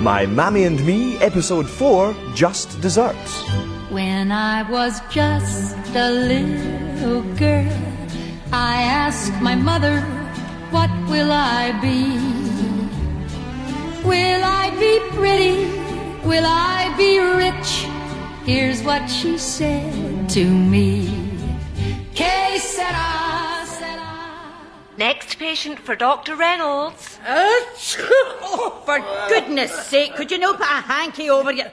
My Mammy and Me, Episode 4 Just Desserts. When I was just a little girl, I asked my mother, What will I be? Will I be pretty? Will I be rich? Here's what she said to me. Next patient for Dr. Reynolds. oh, for goodness sake, could you not put a hanky over your.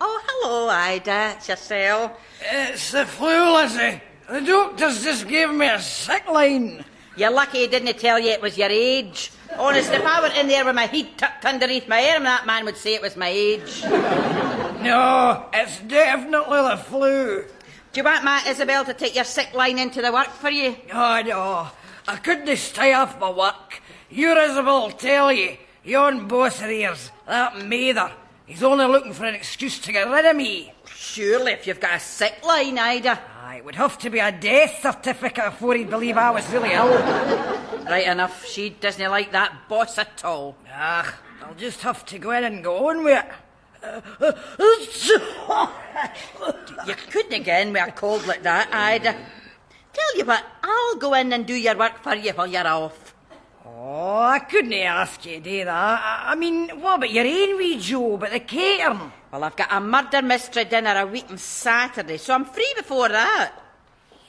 Oh, hello, Ida. It's yourself. It's the flu, Lizzie. The doctors just gave me a sick line. You're lucky he didn't tell you it was your age. Honest, if I were in there with my head tucked underneath my arm, that man would say it was my age. No, it's definitely the flu. Do you want my Isabel to take your sick line into the work for you? Oh, no. I couldn't stay off my work. Your Isabel will tell you. You're on both of ears. That Mather. He's only looking for an excuse to get rid of me. Surely, if you've got a sick line, Ida. Aye, it would have to be a death certificate before he'd believe I was really ill. Right enough. She doesn't like that boss at all. Ah, I'll just have to go in and go on with it. You couldn't get in with a cold like that, Ida. Tell you what, I'll go in and do your work for you while you're off. Oh, I couldn't ask you to do that. I, I mean, what about your own wee job at the catering? Well, I've got a murder mystery dinner a week on Saturday, so I'm free before that.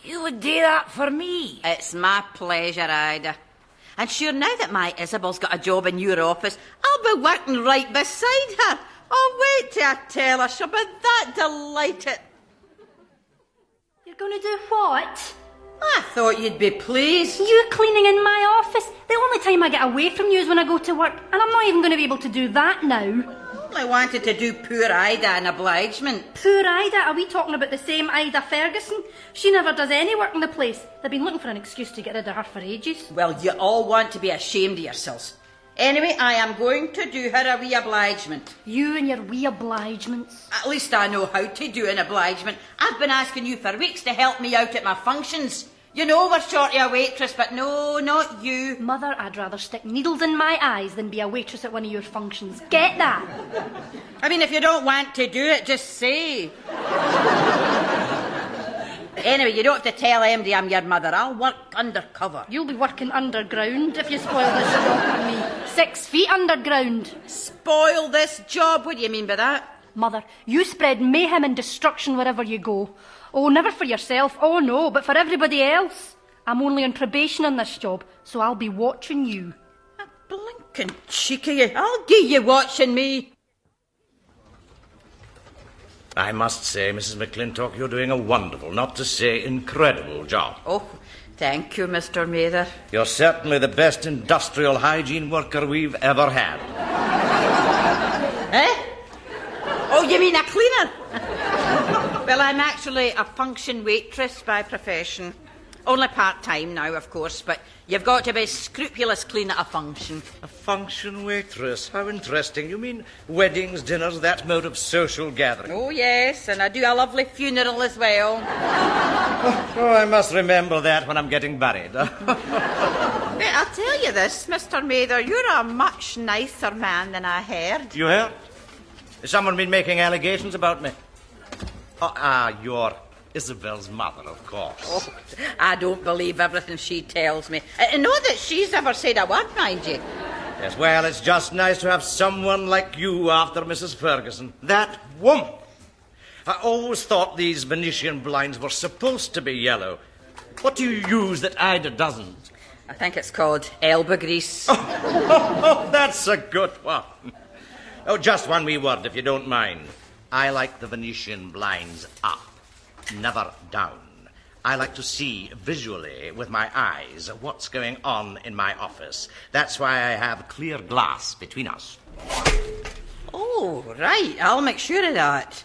You would do that for me? It's my pleasure, Ida. And sure, now that my Isabel's got a job in your office, I'll be working right beside her. Oh, wait till I tell her. She'll be that delighted. You're going to do what? I thought you'd be pleased. You cleaning in my office? The only time I get away from you is when I go to work, and I'm not even going to be able to do that now. I wanted to do poor Ida an obligement. Poor Ida, are we talking about the same Ida Ferguson? She never does any work in the place. They've been looking for an excuse to get rid of her for ages. Well, you all want to be ashamed of yourselves. Anyway, I am going to do her a wee obligement. You and your wee obligements. At least I know how to do an obligement. I've been asking you for weeks to help me out at my functions. You know we're short of a waitress, but no, not you. Mother, I'd rather stick needles in my eyes than be a waitress at one of your functions. Get that? I mean, if you don't want to do it, just say. Anyway, you don't have to tell MD I'm your mother. I'll work undercover. You'll be working underground if you spoil this job for me. Six feet underground. Spoil this job? What do you mean by that? Mother, you spread mayhem and destruction wherever you go. Oh, never for yourself, oh no, but for everybody else. I'm only on probation on this job, so I'll be watching you. A blinking cheek of you. I'll get you watching me. I must say, Mrs. McClintock, you're doing a wonderful, not to say incredible job. Oh, thank you, Mr. Mather. You're certainly the best industrial hygiene worker we've ever had. eh? Oh, you mean a cleaner? well, I'm actually a function waitress by profession. Only part time now, of course, but you've got to be scrupulous clean at a function. A function waitress? How interesting. You mean weddings, dinners, that mode of social gathering? Oh, yes, and I do a lovely funeral as well. oh, I must remember that when I'm getting buried. But I'll tell you this, Mr. Mather, you're a much nicer man than I heard. You heard? Has someone been making allegations about me? Oh, ah, you're Isabel's mother, of course. Oh, I don't believe everything she tells me. Uh, uh, and not that she's ever said a word, mind you. Yes, well, it's just nice to have someone like you after Mrs. Ferguson. That woman. I always thought these Venetian blinds were supposed to be yellow. What do you use that Ida doesn't? I think it's called elbow grease. Oh, oh, that's a good one. Oh, just one wee word, if you don't mind. I like the Venetian blinds up, never down. I like to see visually with my eyes what's going on in my office. That's why I have clear glass between us. Oh, right. I'll make sure of that.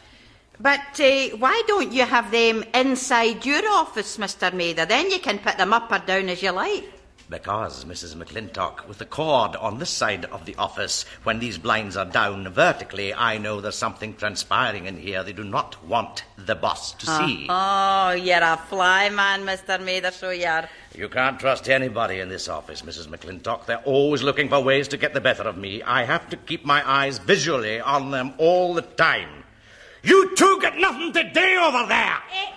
But uh, why don't you have them inside your office, Mr. Mather? Then you can put them up or down as you like. Because, Mrs. McClintock, with the cord on this side of the office, when these blinds are down vertically, I know there's something transpiring in here they do not want the boss to see. Oh, you're a fly man, Mr. Mather, so you are. You can't trust anybody in this office, Mrs. McClintock. They're always looking for ways to get the better of me. I have to keep my eyes visually on them all the time. You two got nothing to do over there! Eh,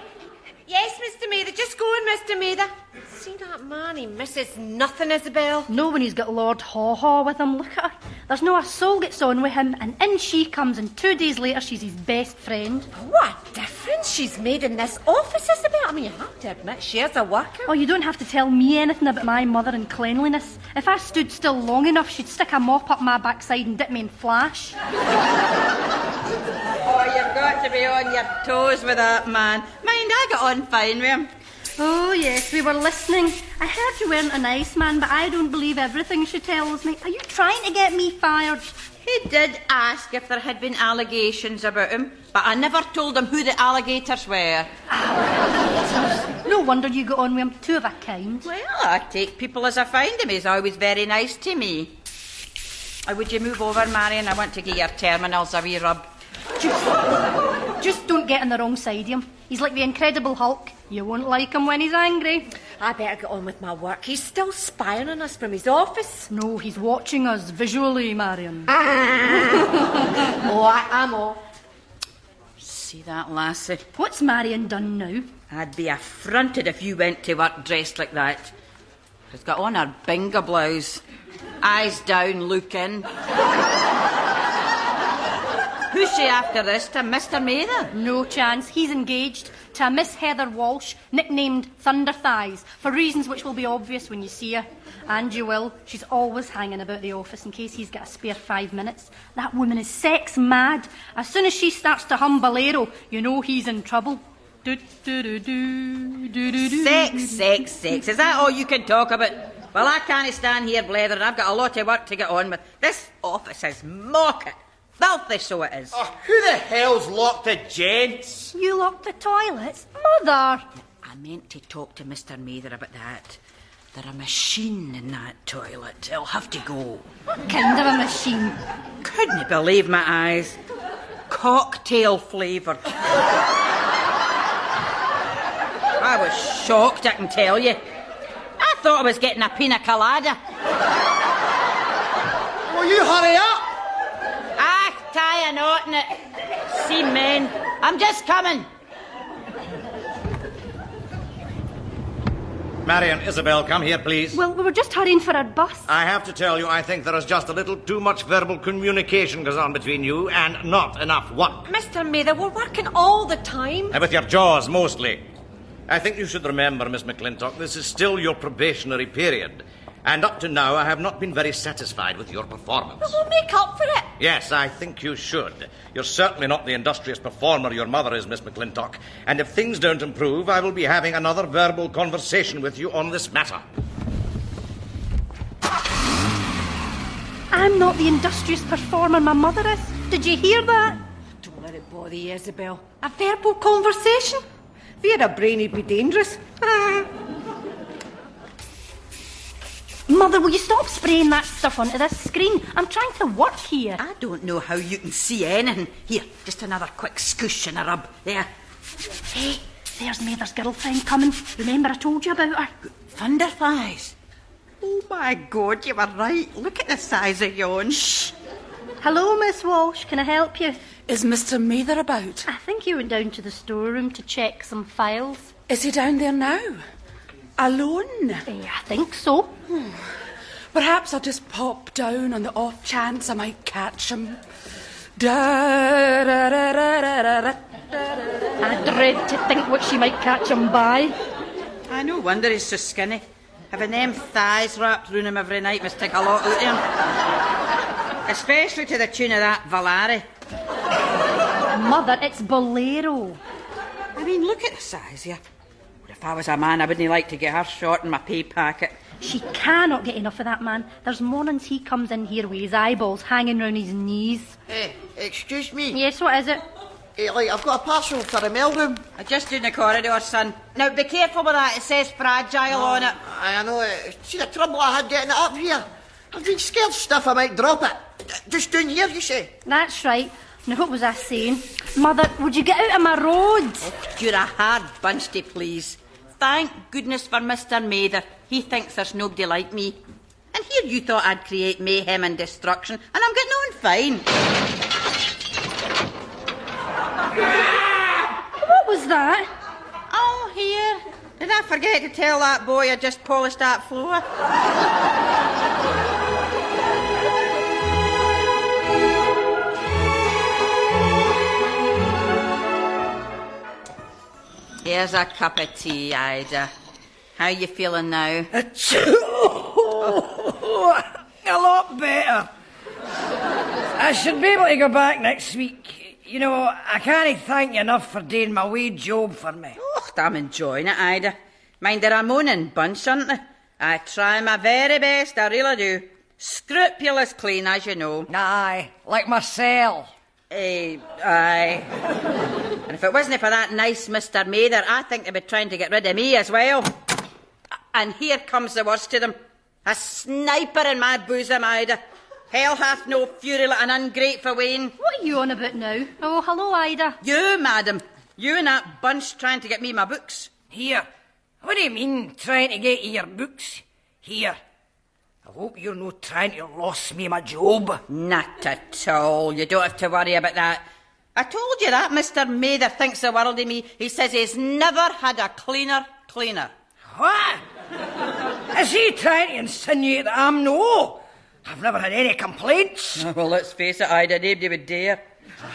yes, Mr. Mather. Just go on, Mr. Mather. See that man? He misses nothing, Isabel. No, when he's got Lord Haw Haw with him, look at her. There's no a soul gets on with him, and in she comes, and two days later she's his best friend. What a difference she's made in this office, Isabel. I mean, you have to admit, she is a worker. Oh, you don't have to tell me anything about my mother and cleanliness. If I stood still long enough, she'd stick a mop up my backside and dip me in flash. You've got to be on your toes with that man. Mind, I got on fine with him. Oh, yes, we were listening. I heard you weren't a nice man, but I don't believe everything she tells me. Are you trying to get me fired? He did ask if there had been allegations about him, but I never told him who the alligators were. No wonder you got on with him, two of a kind. Well, I take people as I find them. He's always very nice to me. Would you move over, Marion? I want to get your terminals a wee rub. Just don't get on the wrong side of him. He's like the Incredible Hulk. You won't like him when he's angry. I better get on with my work. He's still spying on us from his office. No, he's watching us visually, Marion. oh, I, I'm off. See that lassie? What's Marion done now? I'd be affronted if you went to work dressed like that. She's got on her bingo blouse. Eyes down, looking. Who's she after this to Mr. Mather? No chance. He's engaged to Miss Heather Walsh, nicknamed Thunder Thighs, for reasons which will be obvious when you see her. And you will. She's always hanging about the office in case he's got a spare five minutes. That woman is sex mad. As soon as she starts to hum Bolero, you know he's in trouble. Do, do, do. Sex, sex, sex. Is that all you can talk about? Well, I can't stand here blethering. I've got a lot of work to get on with. This office is market. Filthy, so it is. Oh, who the hell's locked the gents? You locked the toilets? Mother! I meant to talk to Mr. Mather about that. There's a machine in that toilet. It'll have to go. What kind of a machine? Couldn't believe my eyes. Cocktail flavoured. I was shocked, I can tell you. I thought I was getting a pina colada. Will you hurry up? Tie a knot in it. See, men, I'm just coming. Marion, Isabel, come here, please. Well, we were just hurrying for our bus. I have to tell you, I think there is just a little too much verbal communication goes on between you and not enough work. Mr. Mather, we're working all the time. And with your jaws, mostly. I think you should remember, Miss McClintock, this is still your probationary period. And up to now, I have not been very satisfied with your performance. We'll make up for it. Yes, I think you should. You're certainly not the industrious performer your mother is, Miss McClintock. And if things don't improve, I will be having another verbal conversation with you on this matter. I'm not the industrious performer my mother is. Did you hear that? Don't let it bother you, Isabel. A verbal conversation? If you had a brain, it'd be dangerous. Mother, will you stop spraying that stuff onto this screen? I'm trying to work here. I don't know how you can see anything. Here, just another quick scoosh and a rub. There. Hey, there's Mather's girlfriend coming. Remember I told you about her? Thunder thighs. Oh my God, you were right. Look at the size of yon. Shh. Hello, Miss Walsh. Can I help you? Is Mr. Mather about? I think he went down to the storeroom to check some files. Is he down there now? Alone? I think so. Perhaps I'll just pop down on the off chance I might catch him. I dread to think what she might catch him by. I no wonder he's so skinny. Having them thighs wrapped round him every night must take a lot out of him. Especially to the tune of that Valari. Mother, it's Bolero. I mean, look at the size here. If I was a man, I wouldn't like to get her short in my pay packet. She cannot get enough of that man. There's mornings he comes in here with his eyeballs hanging round his knees. Hey, excuse me. Yes, what is it? Eh, like, I've got a parcel for the mailroom. I Just down the corridor, son. Now, be careful with that. It says fragile on it. I know. eh, See the trouble I had getting it up here? I've been scared stuff I might drop it. Just down here, you say? That's right. Now, what was I saying? Mother, would you get out of my road? You're a hard bunch to please. Thank goodness for Mr. Mather. He thinks there's nobody like me. And here you thought I'd create mayhem and destruction, and I'm getting on fine. What was that? Oh, here. Did I forget to tell that boy I just polished that floor? Here's a cup of tea, Ida. How you feeling now? a lot better. I should be able to go back next week. You know, I can't thank you enough for doing my wee job for me. Oh, I'm enjoying it, Ida. Mind they're a moaning bunch, aren't they? I try my very best, I really do. Scrupulous clean, as you know. Aye, like my cell. Eh, aye. And if it wasn't for that nice Mr. Mather, I think they'd be trying to get rid of me as well. And here comes the worst of them. A sniper in my bosom, Ida. Hell hath no fury like an ungrateful wean. What are you on about now? Oh, hello, Ida. You, madam. You and that bunch trying to get me my books. Here. What do you mean, trying to get your books? Here. I hope you're not trying to lose me my job. Not at all. You don't have to worry about that. I told you that Mr. Mather thinks the world of me. He says he's never had a cleaner cleaner. What? Is he trying to insinuate that I'm no? I've never had any complaints. Well, let's face it, Ida, nobody would dare.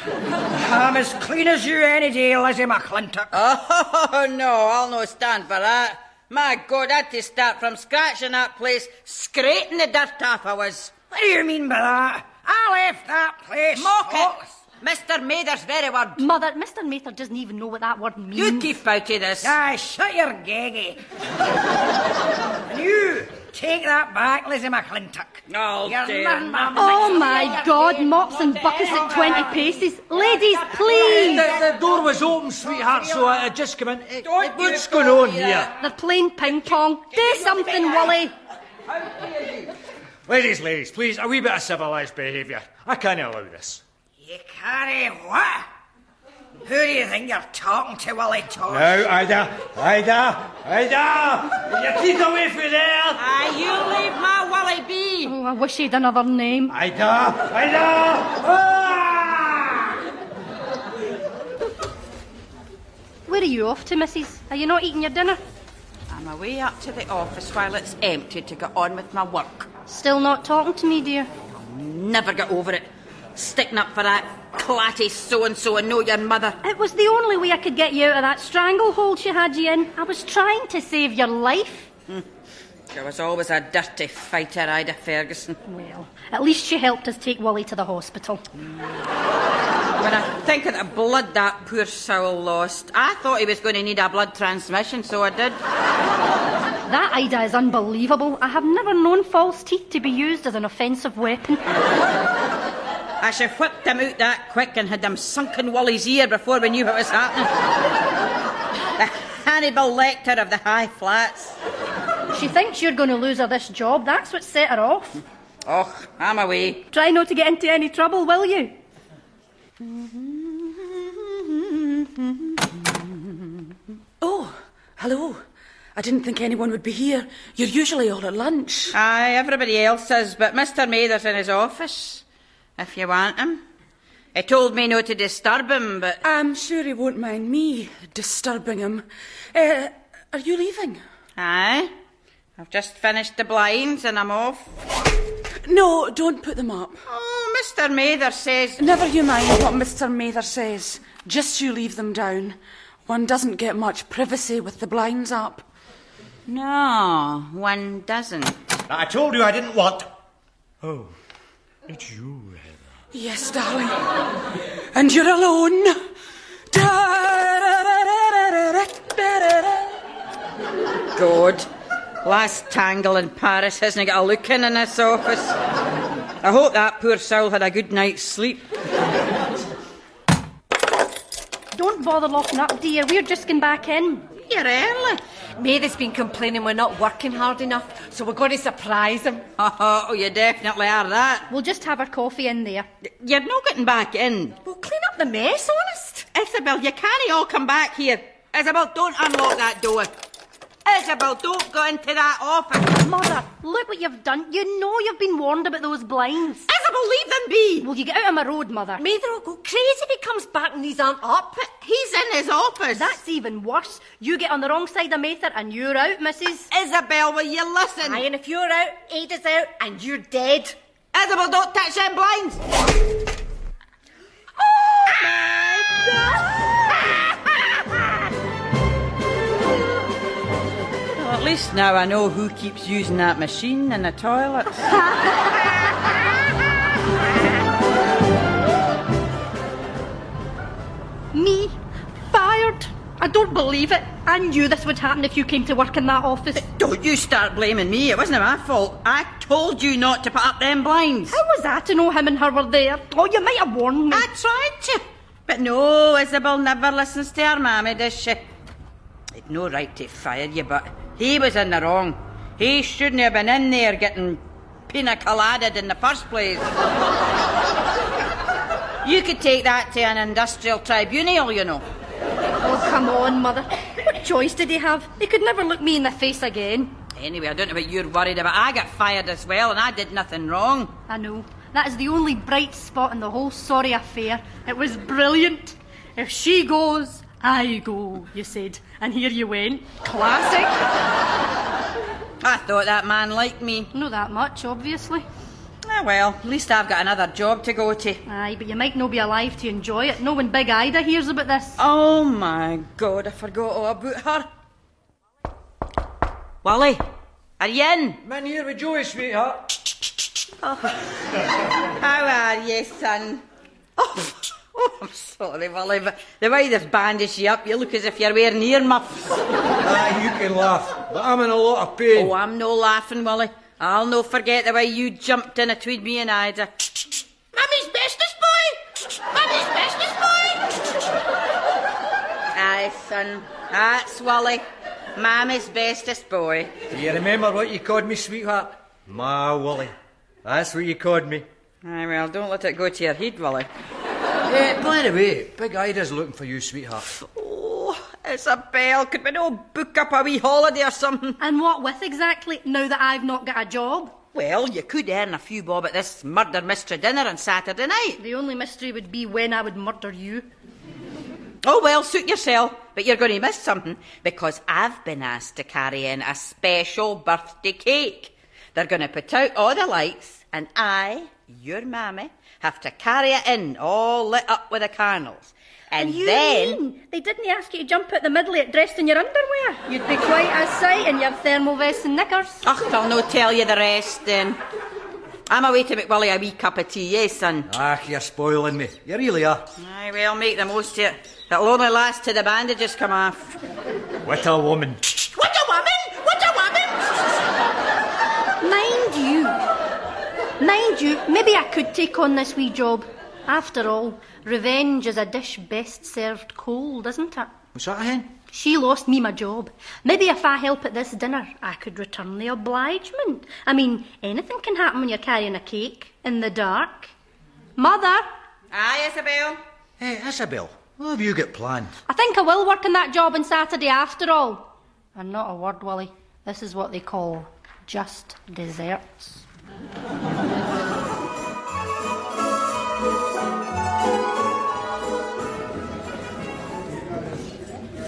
I'm as clean as you any day, Lizzie McClintock. Oh, no, I'll no stand for that. My God, I had to start from scratch in that place, scraping the dirt off I was. What do you mean by that? I left that place. Mock spotless. it! Mr. Mather's very word. Mother, Mr. Mather doesn't even know what that word means. You keep out of this. Aye, shut your gaggy. and you, take that back, Lizzie McClintock. Oh, You're dear. nothing but a Oh my God, mops and buckets at 20 paces. Ladies, please. The, the door was open, sweetheart, so I, I just come in. Uh, Don't What's going on near here? They're playing ping pong. Do something, Wally. Ladies, ladies, please, a wee bit of civilised behaviour. I can't allow this. You carry what? Who do you think you're talking to, Willie Todd? Now, Ida, Ida, Ida! Get your teeth away from there! Ah, you leave my Wally be. Oh, I wish he'd another name. Ida, Ida! Ah! Where are you off to, missus? Are you not eating your dinner? I'm away up to the office while it's empty to get on with my work. Still not talking to me, dear? I'll Never get over it. Sticking up for that clatty so and so and know your mother. It was the only way I could get you out of that stranglehold she had you in. I was trying to save your life. Hmm. She was always a dirty fighter, Ida Ferguson. Well, at least she helped us take Wally to the hospital. Hmm. When I think of the blood that poor soul lost, I thought he was going to need a blood transmission, so I did. That Ida is unbelievable. I have never known false teeth to be used as an offensive weapon. I should have whipped him out that quick and had him sunk in Wally's ear before we knew what was happening. the Hannibal Lecter of the high flats. She thinks you're going to lose her this job. That's what set her off. Oh, I'm away. Try not to get into any trouble, will you? Oh, hello. I didn't think anyone would be here. You're usually all at lunch. Aye, everybody else is, but Mr. Mather's in his office, if you want him. He told me not to disturb him, but I'm sure he won't mind me disturbing him. Uh, are you leaving? aye. I've just finished the blinds and I'm off. No, don't put them up. Oh, Mr. Mather says. Never you mind what Mr. Mather says. Just you leave them down. One doesn't get much privacy with the blinds up. No, one doesn't. I told you I didn't want. Oh, it's you, Heather. Yes, darling. And you're alone. God. Last tangle in Paris hasn't got a look in in this office. I hope that poor soul had a good night's sleep. Don't bother locking up, dear. We're just going back in. You're early. Mather's been complaining we're not working hard enough, so we're going to surprise him. Oh, you definitely are that. We'll just have our coffee in there. You're not getting back in. We'll clean up the mess, honest. Isabel, you can't all come back here. Isabel, don't unlock that door. Isabel, don't go into that office. Mother, look what you've done. You know you've been warned about those blinds. Isabel, leave them be. Will you get out of my road, Mother? Mather will go crazy if he comes back and these aren't up. He's in his office. That's even worse. You get on the wrong side of Mather and you're out, Mrs. Isabel, will you listen? Aye, and if you're out, Ida's out, and you're dead. Isabel, don't touch them blinds. Oh my God! Well, at least now I know who keeps using that machine in the toilets. Me? Fired? I don't believe it. I knew this would happen if you came to work in that office. Don't you start blaming me. It wasn't my fault. I told you not to put up them blinds. How was I to know him and her were there? Oh, you might have warned me. I tried to. But no, Isabel never listens to her mammy, does she? He'd no right to fire you, but he was in the wrong. He shouldn't have been in there getting pina coladed in the first place. You could take that to an industrial tribunal, you know. Oh, come on, Mother. What choice did he have? He could never look me in the face again. Anyway, I don't know what you're worried about. I got fired as well, and I did nothing wrong. I know. That is the only bright spot in the whole sorry affair. It was brilliant. If she goes, I go, you said. And here you went. Classic. I thought that man liked me. Not that much, obviously. Ah, well, at least I've got another job to go to. Aye, but you might not be alive to enjoy it. No when Big Ida hears about this. Oh my god, I forgot all about her. Wally, are you in? I'm in here with Joey, sweetheart. How are you, son? Oh, oh, I'm sorry, Wally, but the way they've bandaged you up, you look as if you're wearing earmuffs. Ah, you can laugh, but I'm in a lot of pain. Oh, I'm no laughing, Wally. I'll no forget the way you jumped in between me and Ida. Mummy's bestest boy! Mummy's bestest boy! Aye, son. That's Wally. Mammy's bestest boy. Do you remember what you called me, sweetheart? Ma Wally. That's what you called me. Aye, well, don't let it go to your head, Wally. Eh, by the way, Big Ida's looking for you, sweetheart. Oh, bell. could we no book up a wee holiday or something? And what with exactly, now that I've not got a job? Well, you could earn a few bob at this murder mystery dinner on Saturday night. The only mystery would be when I would murder you. Oh, well, suit yourself. But you're going to miss something because I've been asked to carry in a special birthday cake. They're going to put out all the lights, and I, your mammy, have to carry it in all lit up with the candles. And you then. mean they didn't ask you to jump out the middle of it dressed in your underwear? You'd be quite a sight in your thermal vest and knickers. Ach, I'll no tell you the rest then. I'm away to make Willie a wee cup of tea, yes, son? Ah, you're spoiling me. You really are. Aye, well, make the most of it. It'll only last till the bandages come off. What a woman. What a woman! What a woman! Mind you, mind you, maybe I could take on this wee job. After all, revenge is a dish best served cold, isn't it? What's that, hen? She lost me my job. Maybe if I help at this dinner, I could return the obligement. I mean, anything can happen when you're carrying a cake in the dark. Mother, Aye, Isabel. Hey, Isabel, what have you got planned? I think I will work on that job on Saturday after all. And not a word, Willie. This is what they call just desserts.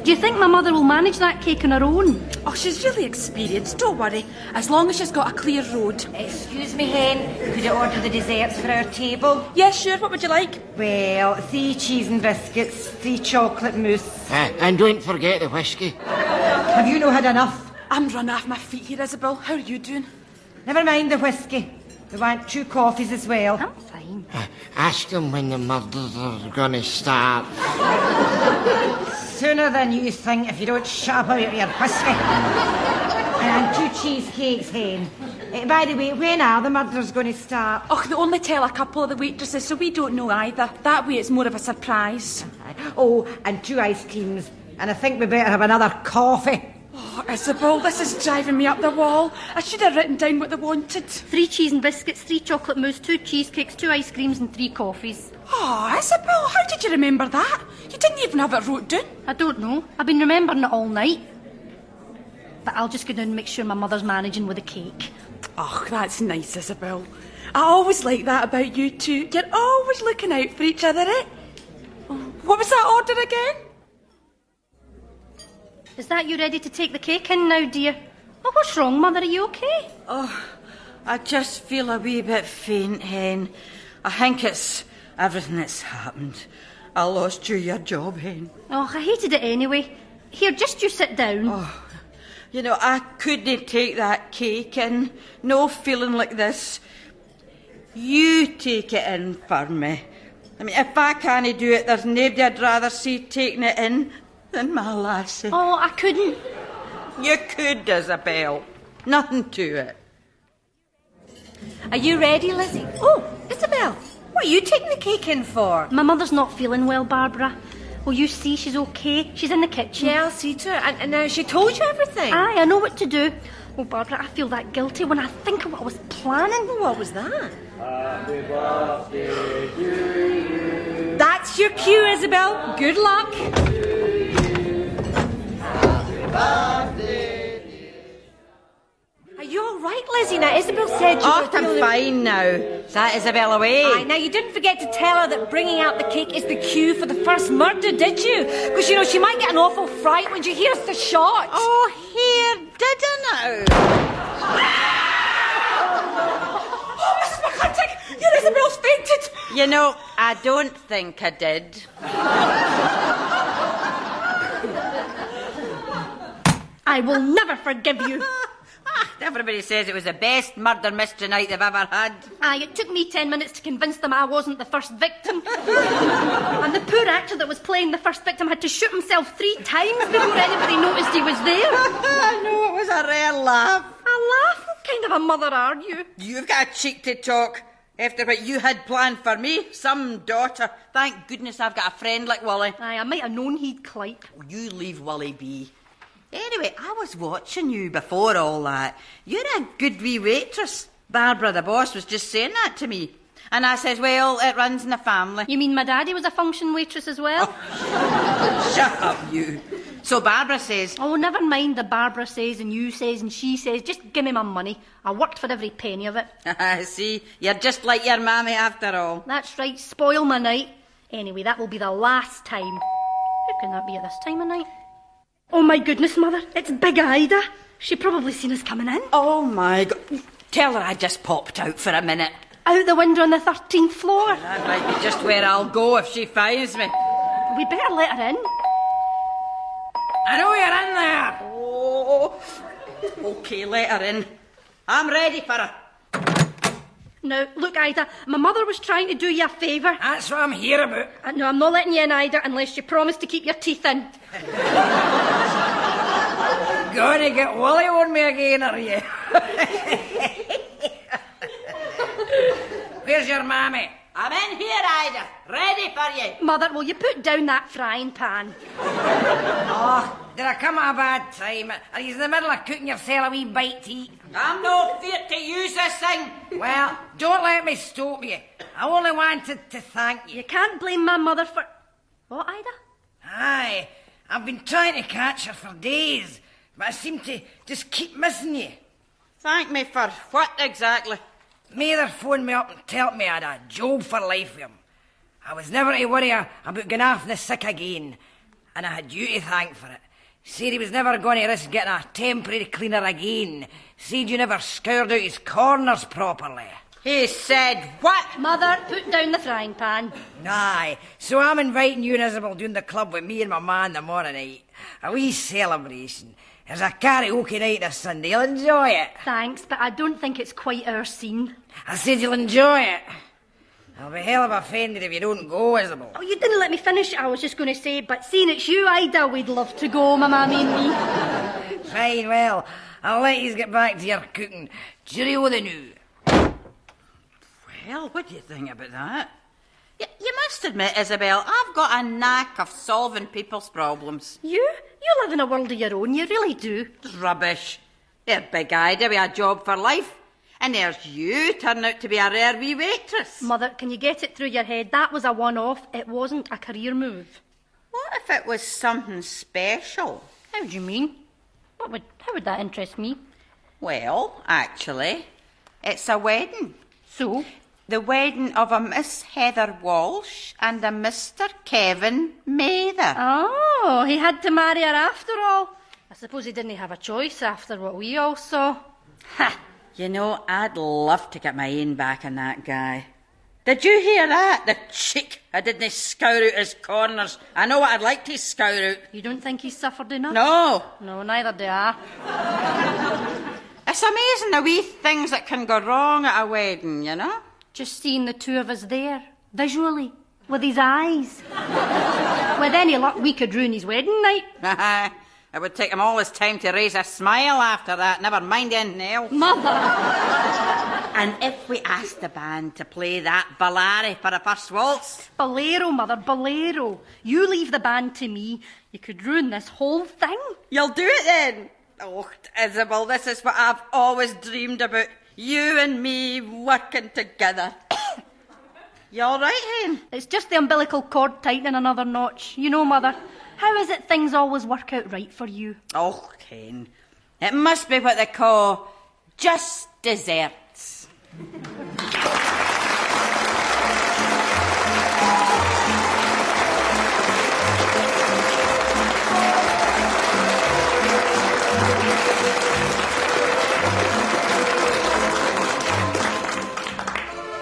Do you think my mother will manage that cake on her own? Oh, she's really experienced, don't worry. As long as she's got a clear road. Excuse me, Hen. Could I order the desserts for our table? Yes, sure. What would you like? Well, three cheese and biscuits, three chocolate mousse. Uh, and don't forget the whiskey. Have you no had enough? I'm run off my feet here, Isabel. How are you doing? Never mind the whiskey. We want two coffees as well. I'm fine. Uh, ask them when the murders are going to start. Sooner than you think if you don't shut up about your whiskey. and two cheesecakes, Hen. Uh, by the way, when are the murders going to start? Oh, they only tell a couple of the waitresses, so we don't know either. That way it's more of a surprise. Oh, and two ice creams. And I think we better have another coffee. Oh, Isabel, this is driving me up the wall. I should have written down what they wanted. Three cheese and biscuits, three chocolate mousse, two cheesecakes, two ice creams, and three coffees. Oh, Isabel, how did you remember that? You didn't even have it wrote down. I don't know. I've been remembering it all night. But I'll just go down and make sure my mother's managing with the cake. Oh, that's nice, Isabel. I always like that about you two. You're always looking out for each other, eh? What was that order again? Is that you ready to take the cake in now, dear? Oh, what's wrong, Mother? Are you okay? Oh, I just feel a wee bit faint, Hen. I think it's everything that's happened. I lost you your job, Hen. Oh, I hated it anyway. Here, just you sit down. Oh, You know, I couldn't take that cake in. No feeling like this. You take it in for me. I mean, if I can't do it, there's nobody I'd rather see taking it in than my lassie. Oh, I couldn't. You could, Isabel. Nothing to it. Are you ready, Lizzie? Oh, Isabel, what are you taking the cake in for? My mother's not feeling well, Barbara. Will you see she's okay? She's in the kitchen. Yeah, I'll see to it. And, and now she told you everything. Aye, I know what to do. Oh, Barbara, I feel that guilty when I think of what I was planning. Oh, what was that? That's your cue, Isabel. Good luck. Are you all right, Lizzie? Now, Isabel said you Oh, were I'm feeling- fine now. Is that Isabel away? Aye, now you didn't forget to tell her that bringing out the cake is the cue for the first murder, did you? Because you know she might get an awful fright when she hears the shot. Oh, here, did I now? Oh, Mrs. McClintock, your Isabel's fainted. You know, I don't think I did. I will never forgive you. Everybody says it was the best murder mystery night they've ever had. Aye, it took me ten minutes to convince them I wasn't the first victim. and the poor actor that was playing the first victim had to shoot himself three times before anybody noticed he was there. I know it was a rare laugh. A laugh? What kind of a mother are you? You've got a cheek to talk. After what you had planned for me, some daughter. Thank goodness I've got a friend like Wally. Aye, I might have known he'd clipe. You leave Wally be. Anyway, I was watching you before all that. You're a good wee waitress. Barbara, the boss, was just saying that to me. And I says, well, it runs in the family. You mean my daddy was a function waitress as well? Oh, shut up, you. So Barbara says, Oh, never mind the Barbara says and you says and she says. Just give me my money. I worked for every penny of it. I see, you're just like your mammy after all. That's right, spoil my night. Anyway, that will be the last time. Who can that be at this time of night? Oh my goodness, Mother, it's Big Ida. She probably seen us coming in. Oh my God. Tell her I just popped out for a minute. Out the window on the 13th floor. That might be just where I'll go if she finds me. We better let her in. I know you're in there. Oh, okay, let her in. I'm ready for her. Now, look, Ida, my mother was trying to do you a favour. That's what I'm here about. Uh, no, I'm not letting you in, Ida, unless you promise to keep your teeth in. Gonna get Wally on me again, are you? Where's your mammy? I'm in here, Ida. Ready for you. Mother, will you put down that frying pan? Oh, did I come at a bad time? Are you in the middle of cooking yourself a wee bite to eat? I'm no fit to use this thing. Well, don't let me stop you. I only wanted to thank you. You can't blame my mother for. What, Ida? Aye, I've been trying to catch her for days, but I seem to just keep missing you. Thank me for what exactly? Mather phoned me up and told me I had a job for life with him. I was never to worry about going off the sick again, and I had you to thank for it. Said he was never going to risk getting a temporary cleaner again. Said you never scoured out his corners properly. He said what? Mother, put down the frying pan. Aye, so I'm inviting you and Isabel down the club with me and my man tomorrow night. A wee celebration. There's a karaoke night this Sunday. You'll enjoy it. Thanks, but I don't think it's quite our scene. I said you'll enjoy it. I'll be hell of offended if you don't go, Isabel. Oh, you didn't let me finish. I was just going to say, but seeing it's you, Ida, we'd love to go, my mammy and me. Fine, well, I'll let you get back to your cooking. Cheerio the new. Well, what do you think about that? You, you must admit, Isabel, I've got a knack of solving people's problems. You? You live in a world of your own, you really do. Rubbish. You're big Ida with a job for life. And there's you turn out to be a rare wee waitress. Mother, can you get it through your head? That was a one off. It wasn't a career move. What if it was something special? How do you mean? What would, how would that interest me? Well, actually, it's a wedding. So? The wedding of a Miss Heather Walsh and a Mr. Kevin Mather. Oh, he had to marry her after all. I suppose he didn't have a choice after what we all saw. Ha! You know, I'd love to get my ain back on that guy. Did you hear that? The cheek! I didn't scour out his corners. I know what I'd like to scour out. You don't think he suffered enough? No. No, neither do I. It's amazing the wee things that can go wrong at a wedding, you know? Just seeing the two of us there, visually, with his eyes. with any luck, we could ruin his wedding night. it would take him all his time to raise a smile after that, never mind anything else. Mother! and if we asked the band to play that Ballari for the first waltz? Bolero, Mother, bolero. You leave the band to me. You could ruin this whole thing. You'll do it then? Oh, Isabel, this is what I've always dreamed about. You and me working together. you all right, Hen? It's just the umbilical cord tightening another notch. You know, Mother, how is it things always work out right for you? Oh, Hen, it must be what they call just desserts.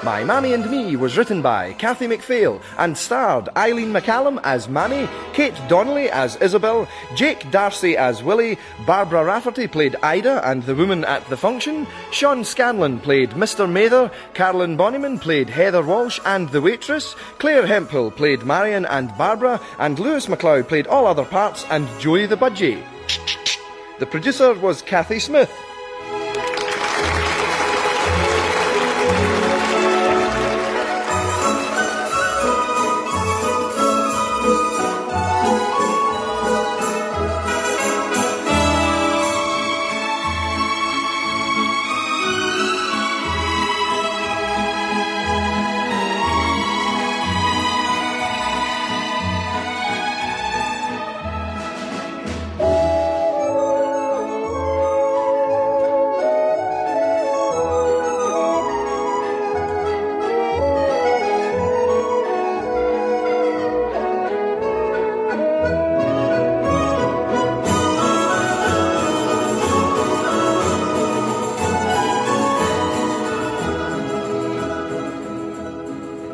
My Mammy and Me was written by Kathy McPhail and starred Eileen McCallum as Mammy, Kate Donnelly as Isabel, Jake D'Arcy as Willie, Barbara Rafferty played Ida and the woman at the function, Sean Scanlan played Mr. Mather, Carolyn Bonnyman played Heather Walsh and the waitress, Claire Hempel played Marion and Barbara, and Lewis MacLeod played all other parts and Joey the Budgie. The producer was Kathy Smith.